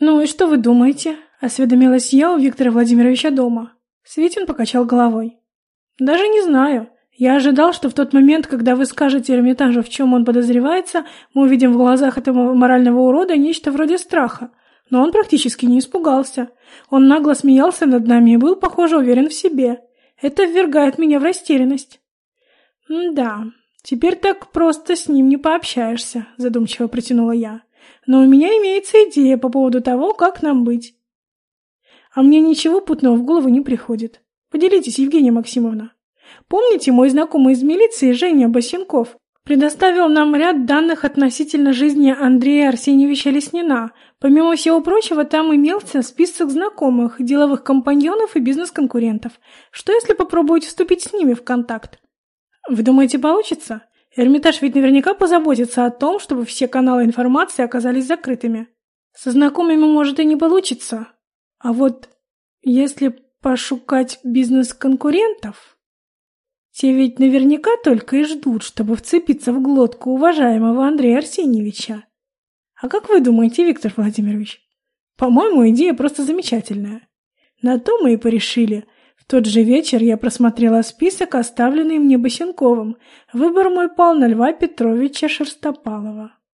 «Ну и что вы думаете?» — осведомилась я у Виктора Владимировича дома. Светин покачал головой. «Даже не знаю. Я ожидал, что в тот момент, когда вы скажете Эрмитажу, в чем он подозревается, мы увидим в глазах этого морального урода нечто вроде страха. Но он практически не испугался. Он нагло смеялся над нами и был, похоже, уверен в себе. Это ввергает меня в растерянность. «Да, теперь так просто с ним не пообщаешься», — задумчиво протянула я. «Но у меня имеется идея по поводу того, как нам быть». «А мне ничего путного в голову не приходит. Поделитесь, Евгения Максимовна. Помните, мой знакомый из милиции, Женя Босенков, предоставил нам ряд данных относительно жизни Андрея Арсеньевича Леснина. Помимо всего прочего, там имелся список знакомых, деловых компаньонов и бизнес-конкурентов. Что если попробовать вступить с ними в контакт? Вы думаете, получится? Эрмитаж ведь наверняка позаботится о том, чтобы все каналы информации оказались закрытыми. Со знакомыми, может, и не получится. А вот если пошукать бизнес-конкурентов... Те ведь наверняка только и ждут, чтобы вцепиться в глотку уважаемого Андрея Арсеньевича. А как вы думаете, Виктор Владимирович? По-моему, идея просто замечательная. На то мы и порешили. В тот же вечер я просмотрела список, оставленный мне Босенковым. Выбор мой пал на Льва Петровича Шерстопалова.